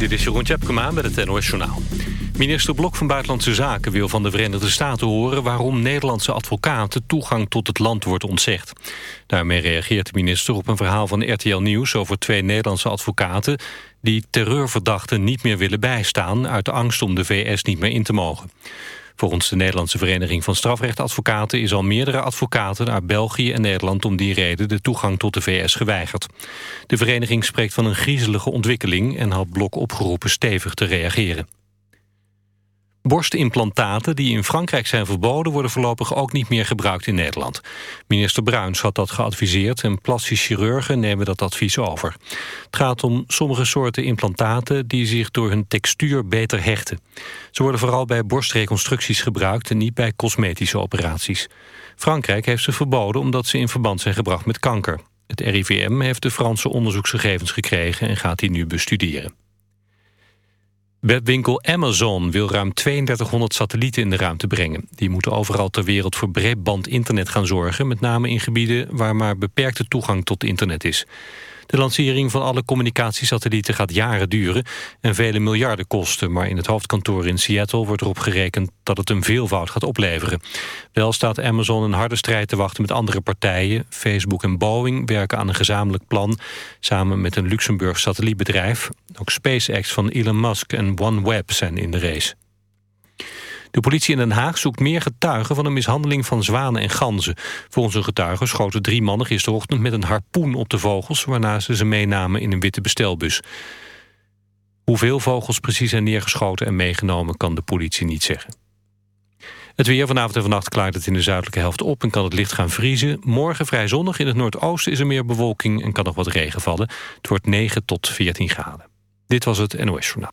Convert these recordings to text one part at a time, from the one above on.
Dit is Jeroen Tjepkema met het NOS Journaal. Minister Blok van Buitenlandse Zaken wil van de Verenigde Staten horen... waarom Nederlandse advocaten toegang tot het land wordt ontzegd. Daarmee reageert de minister op een verhaal van RTL Nieuws... over twee Nederlandse advocaten die terreurverdachten niet meer willen bijstaan... uit de angst om de VS niet meer in te mogen. Volgens de Nederlandse Vereniging van Strafrechtadvocaten... is al meerdere advocaten uit België en Nederland... om die reden de toegang tot de VS geweigerd. De vereniging spreekt van een griezelige ontwikkeling... en had Blok opgeroepen stevig te reageren. Borstimplantaten die in Frankrijk zijn verboden... worden voorlopig ook niet meer gebruikt in Nederland. Minister Bruins had dat geadviseerd... en plastisch chirurgen nemen dat advies over. Het gaat om sommige soorten implantaten... die zich door hun textuur beter hechten. Ze worden vooral bij borstreconstructies gebruikt... en niet bij cosmetische operaties. Frankrijk heeft ze verboden omdat ze in verband zijn gebracht met kanker. Het RIVM heeft de Franse onderzoeksgegevens gekregen... en gaat die nu bestuderen. Webwinkel Amazon wil ruim 3200 satellieten in de ruimte brengen. Die moeten overal ter wereld voor breedband internet gaan zorgen... met name in gebieden waar maar beperkte toegang tot internet is. De lancering van alle communicatiesatellieten gaat jaren duren en vele miljarden kosten. Maar in het hoofdkantoor in Seattle wordt erop gerekend dat het een veelvoud gaat opleveren. Wel staat Amazon een harde strijd te wachten met andere partijen. Facebook en Boeing werken aan een gezamenlijk plan samen met een Luxemburg satellietbedrijf. Ook SpaceX van Elon Musk en OneWeb zijn in de race. De politie in Den Haag zoekt meer getuigen van een mishandeling van zwanen en ganzen. Volgens een getuige schoten drie mannen gisterochtend met een harpoen op de vogels... waarna ze ze meenamen in een witte bestelbus. Hoeveel vogels precies zijn neergeschoten en meegenomen kan de politie niet zeggen. Het weer vanavond en vannacht klaart het in de zuidelijke helft op... en kan het licht gaan vriezen. Morgen vrij zonnig. In het noordoosten is er meer bewolking en kan nog wat regen vallen. Het wordt 9 tot 14 graden. Dit was het NOS Journaal.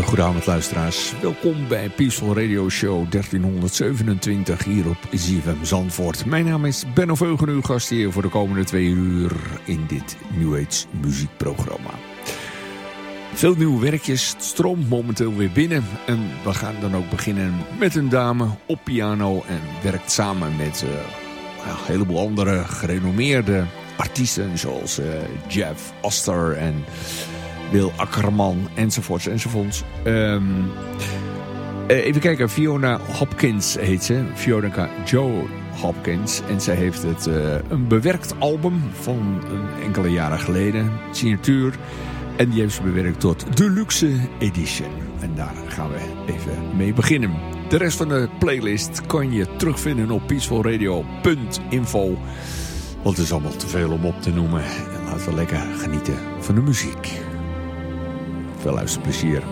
Hele goede avond luisteraars. Welkom bij Peaceful Radio Show 1327 hier op ZFM Zandvoort. Mijn naam is Benno Veugen, uw gast hier voor de komende twee uur in dit New Age muziekprogramma. Veel nieuwe werkjes, stroomt momenteel weer binnen. En we gaan dan ook beginnen met een dame op piano en werkt samen met uh, een heleboel andere gerenommeerde artiesten zoals uh, Jeff Oster en... Bill Akkerman enzovoorts enzovoorts. Um, even kijken, Fiona Hopkins heet ze. Fiona Joe Hopkins. En zij heeft het, uh, een bewerkt album van enkele jaren geleden. Signatuur. En die heeft ze bewerkt tot Deluxe Edition. En daar gaan we even mee beginnen. De rest van de playlist kan je terugvinden op peacefulradio.info. Want het is allemaal te veel om op te noemen. En laten we lekker genieten van de muziek. Veel luisterplezier.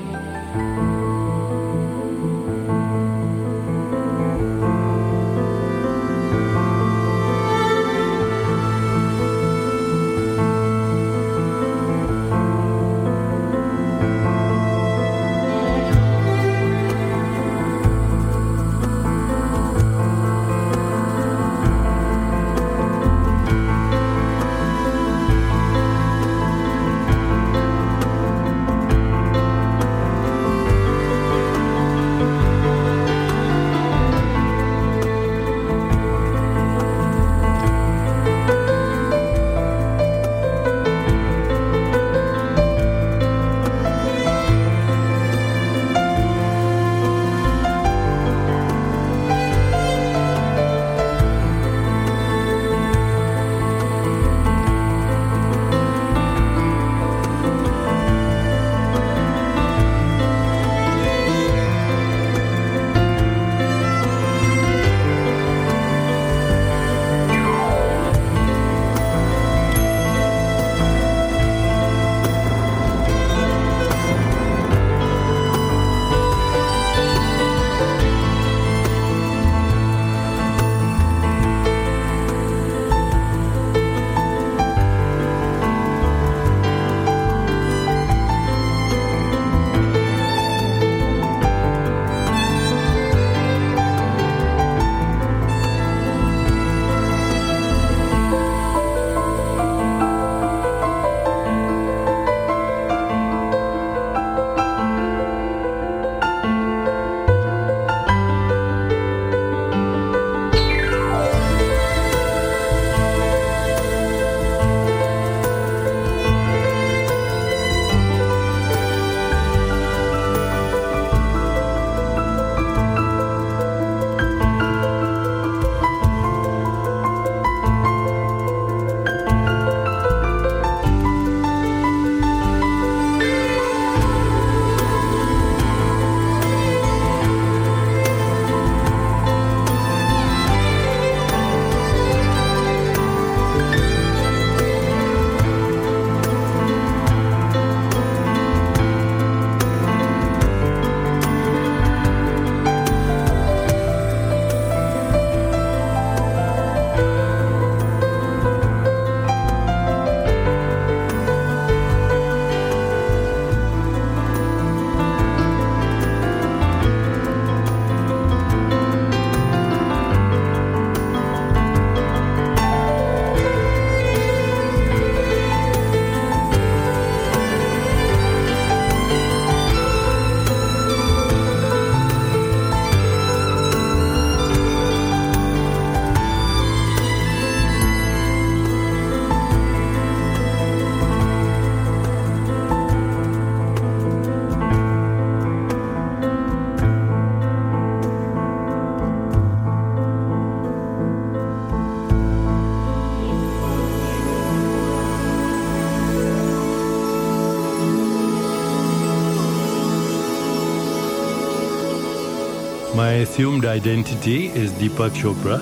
Assumed identity is Deepak Chopra.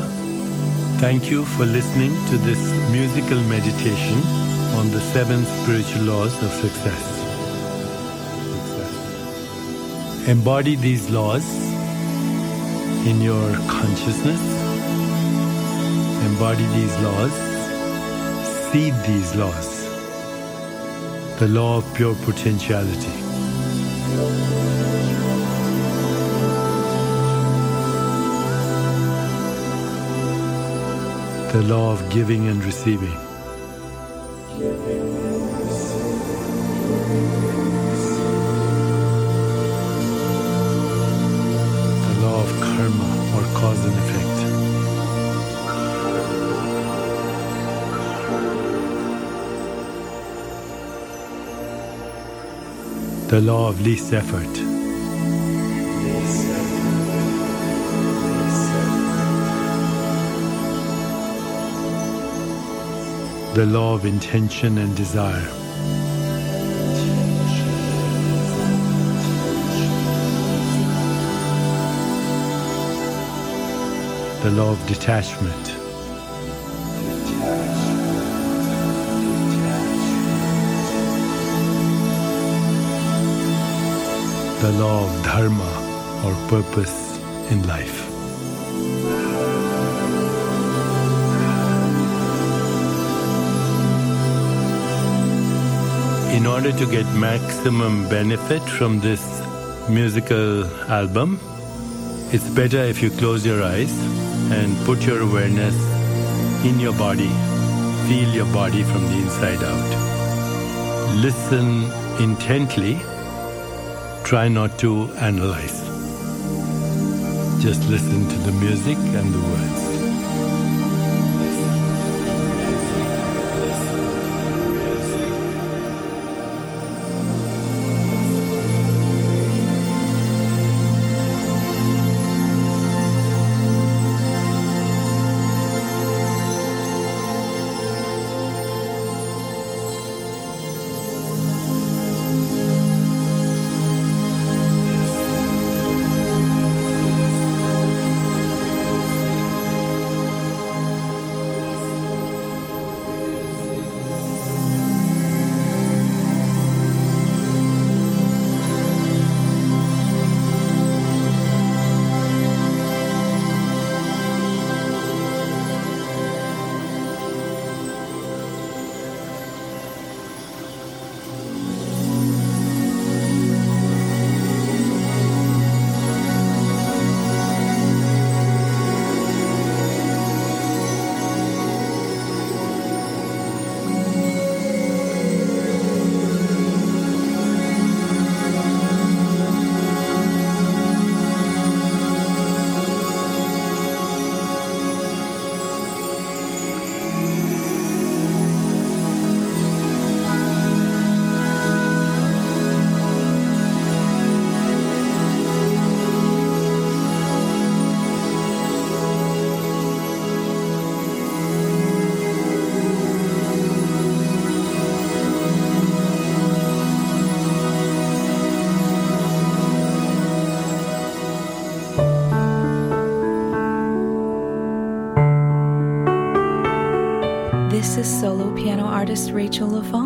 Thank you for listening to this musical meditation on the seven spiritual laws of success. Embody these laws in your consciousness. Embody these laws. Seed these laws. The law of pure potentiality. The law of giving and receiving. The law of karma or cause and effect. The law of least effort. The law of intention and desire. The law of detachment. The law of dharma or purpose in life. In order to get maximum benefit from this musical album, it's better if you close your eyes and put your awareness in your body. Feel your body from the inside out. Listen intently. Try not to analyze. Just listen to the music and the words. Rachel LaFond,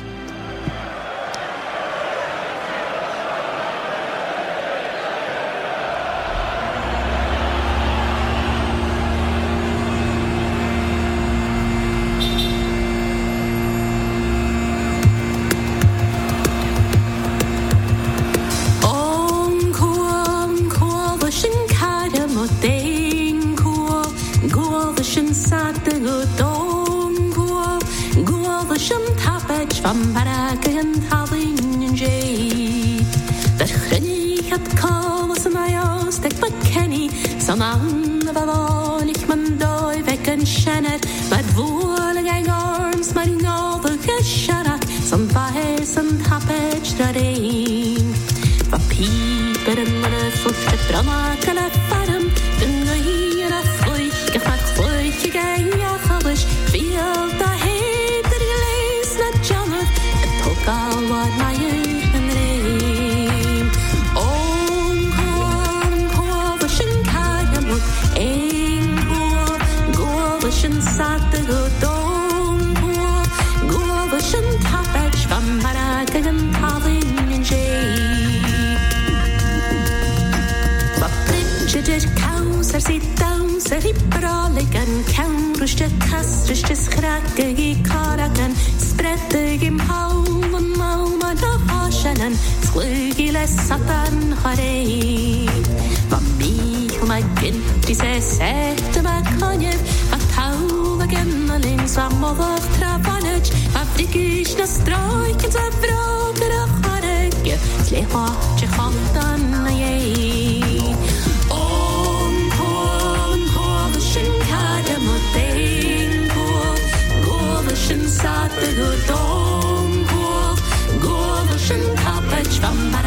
största kastreste skrake i karakan sprätte i halven maumada hasanen sklygile satan harei Vammi humakin trise sehtymä kanjev at tauva gennalin samovak travanec Afrikishna strojkin sa vrobera hareke Sleha, chehatan na jei 这个冬过过了，身踏白长白。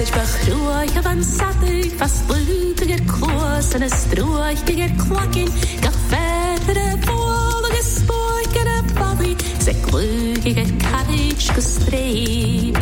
Sech bachruach a van satig Fas blutiger kloos en a struichiger klakken Gach verre bolige spoik en a bali Sech lugiger karich gestreep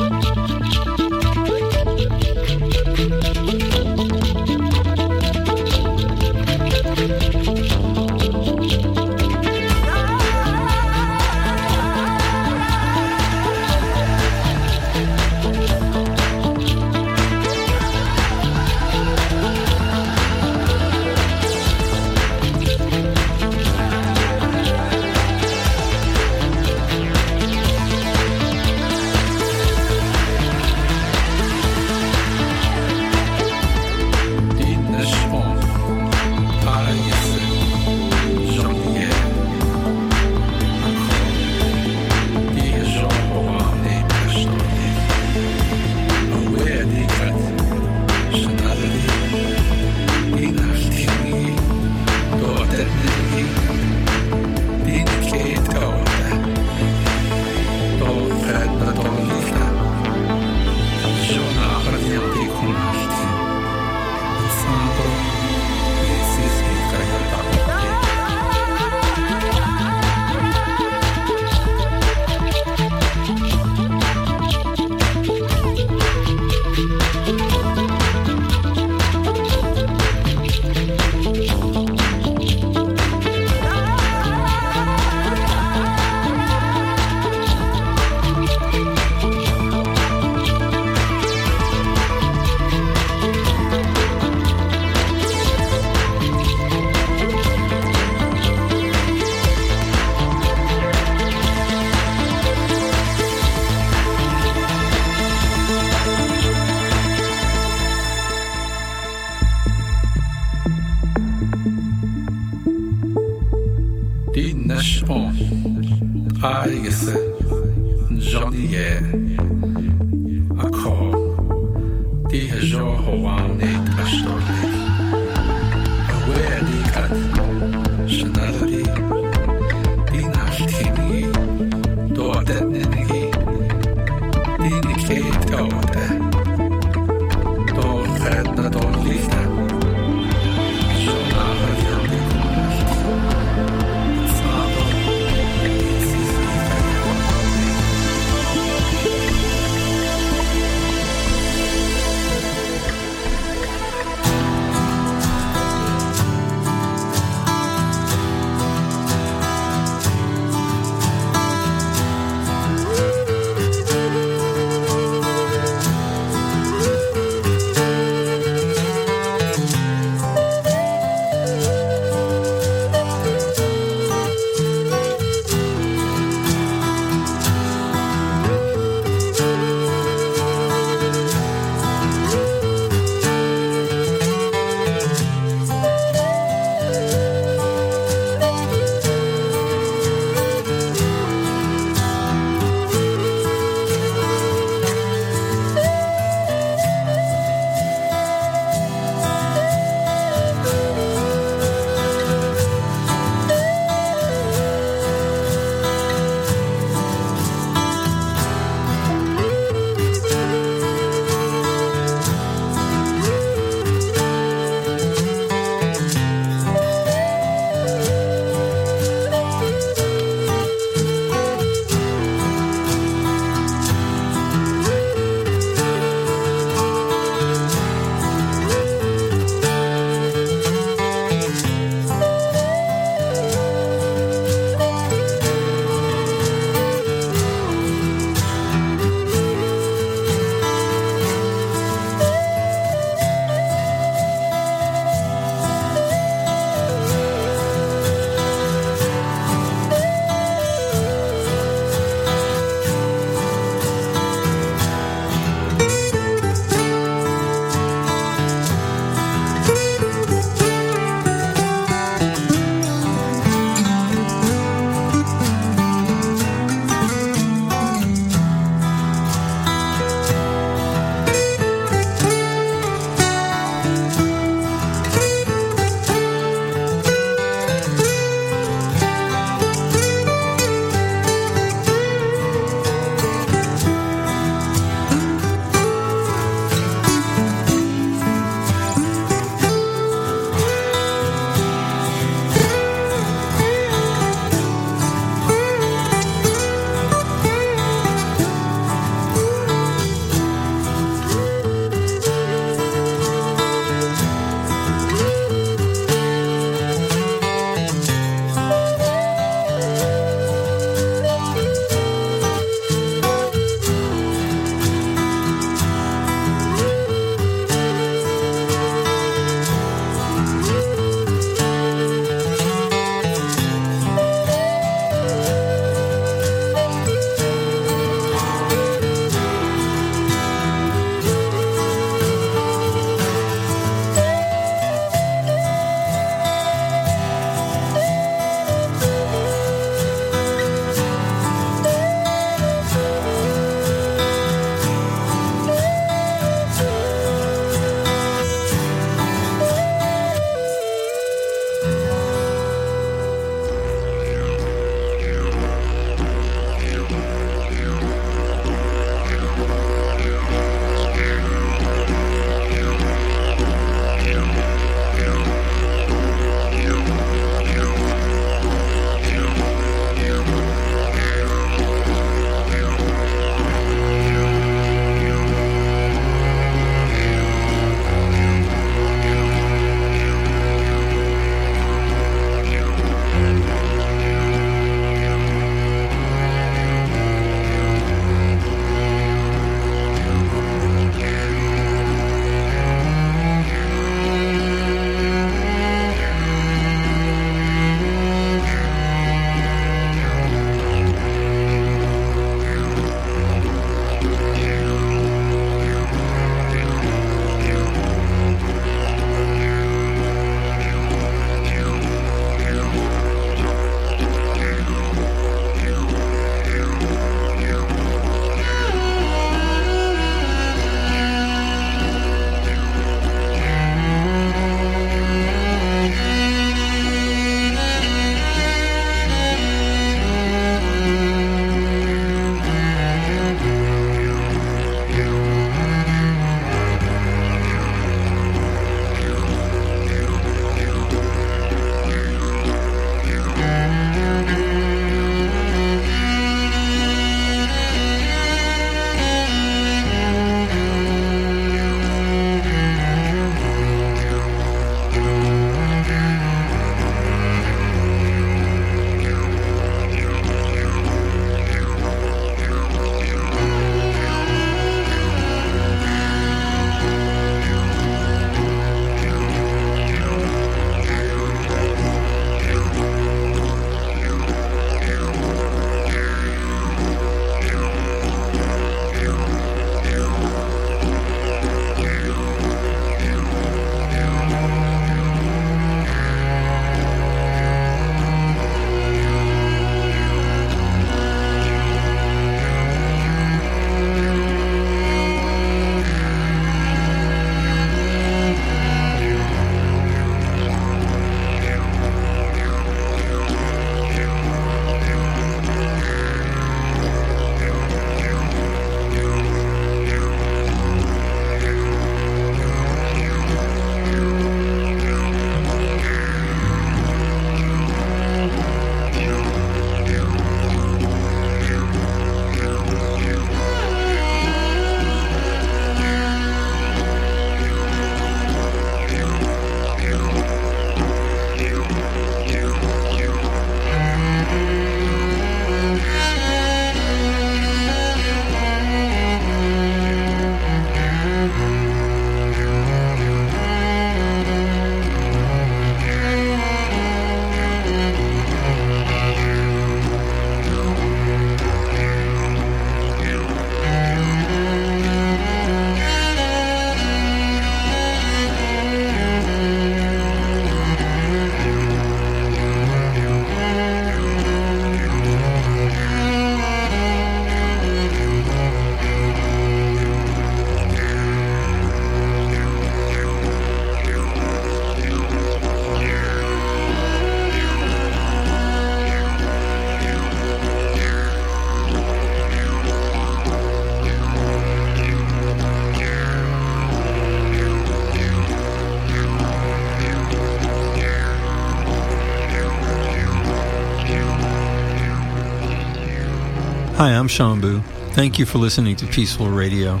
Hi, I'm Shambhu. Thank you for listening to Peaceful Radio.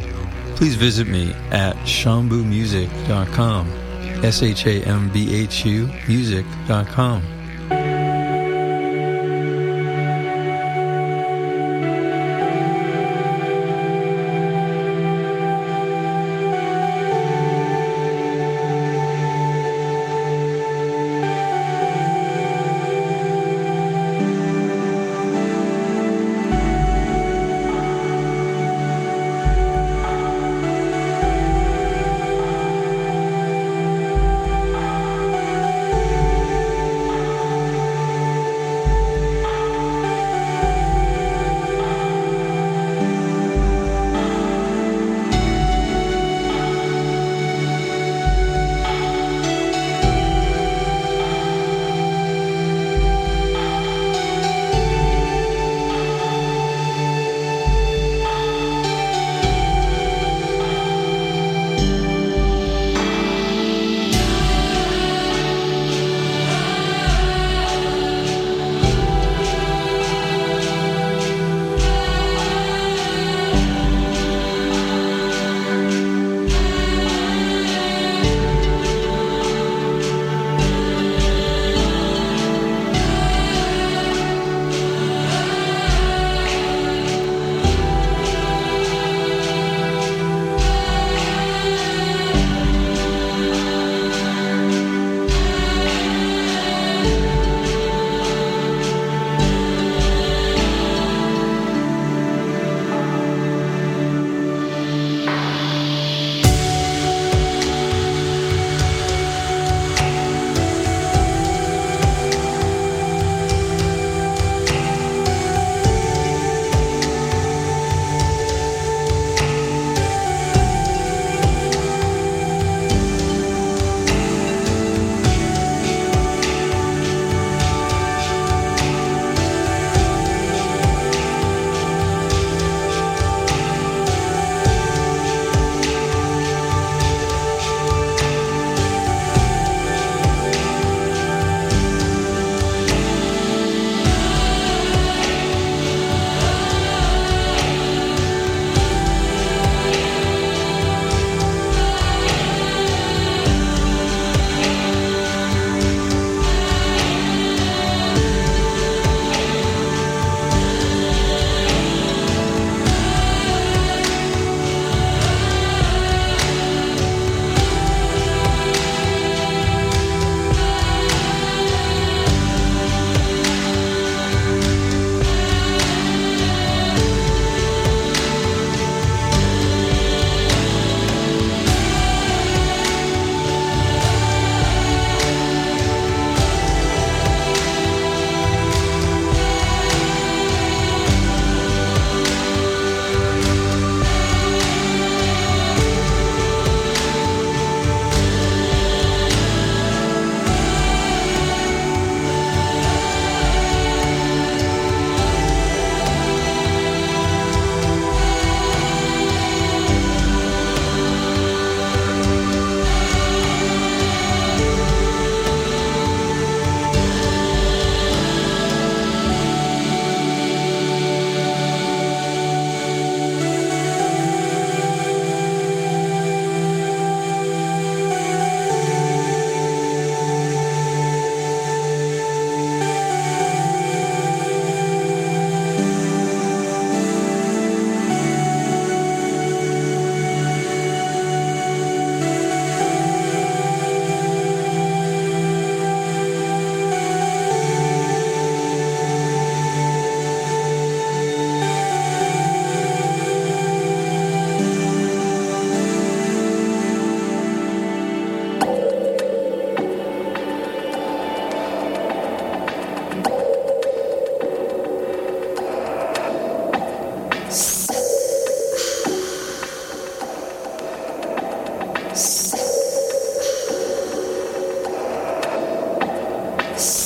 Please visit me at shambhumusic.com. S H A M B H U music.com. Yes.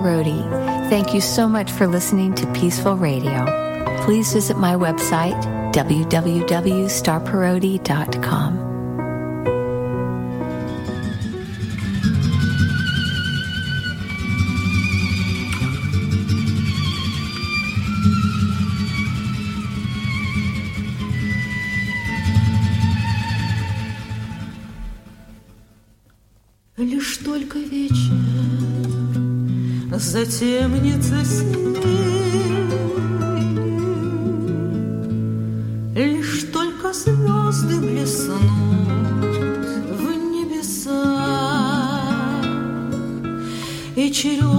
Star Parodi. Thank you so much for listening to Peaceful Radio. Please visit my website, www.starparodi.com. Лишь только вечер затемнится снег, Лишь только звезды блеснут в небесах, И черемух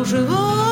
кружева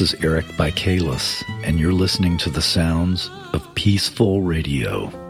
This is Eric Bikales, and you're listening to the sounds of Peaceful Radio.